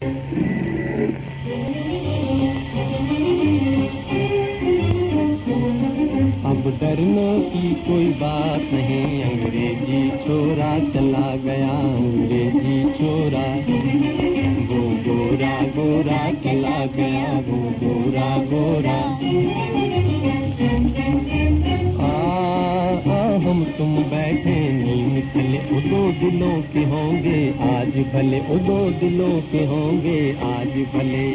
अब डरने की कोई बात नहीं, अंग्रेज़ी छोरा चला गया, अंग्रेज़ी छोरा वो गोरा गोरा चला गया, वो गोरा गोरा। नींद चले वो दो दिलों के होंगे, आज भले वो दो दिलों के होंगे, आज भले।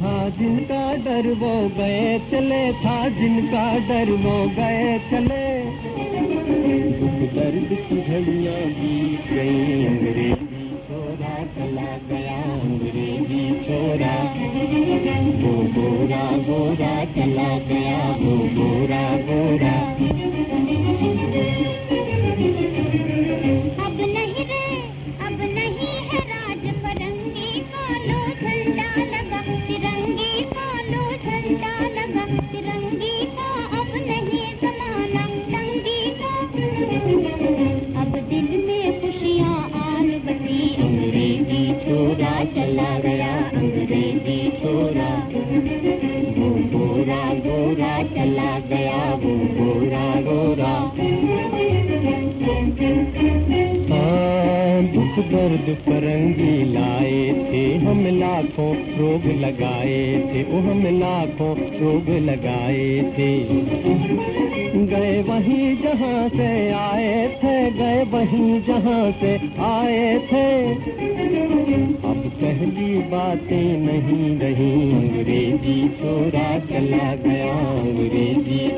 था जिनका डर वो गए चले, था जिनका डर वो गए चले। दुख दर्द की घड़ियाँ बीत गई अंग्रेज़ी छोरा चला गया, अंग्रेज़ी छोरा वो गोरा गोरा चला गया वो गोरा गोरा छोरा चला गया अंग्रेज़ी छोरा। गोरा गोरा चला गया वो गोरा गोरा। दर्द फरंगी लाए थे। हम लाखों रोग लगाए थे। ओ, हम लाखों रोग लगाए थे। गए वहीं जहाँ से आए थे। गए वहीं जहाँ से आए थे। अब पहली बातें नहीं रही। अंग्रेज़ी छोरा चला गया। अंग्रेज़ी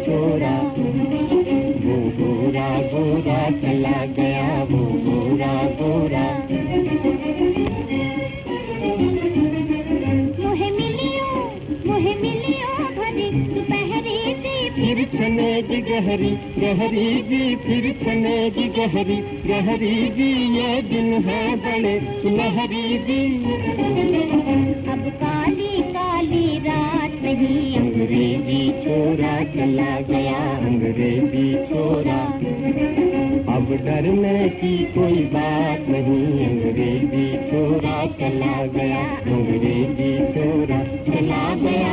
छनेगी गहरी गहरी जी फिर छने छनेगी गहरी गहरी जी ये दिन है बड़े सुनहरी जी। अब काली काली रात नहीं अंग्रेज़ी चोरा चला गया अंग्रेज़ी चोरा। अब डरने की कोई बात नहीं अंग्रेज़ी चोरा चला गया अंग्रेज़ी चोरा चला गया।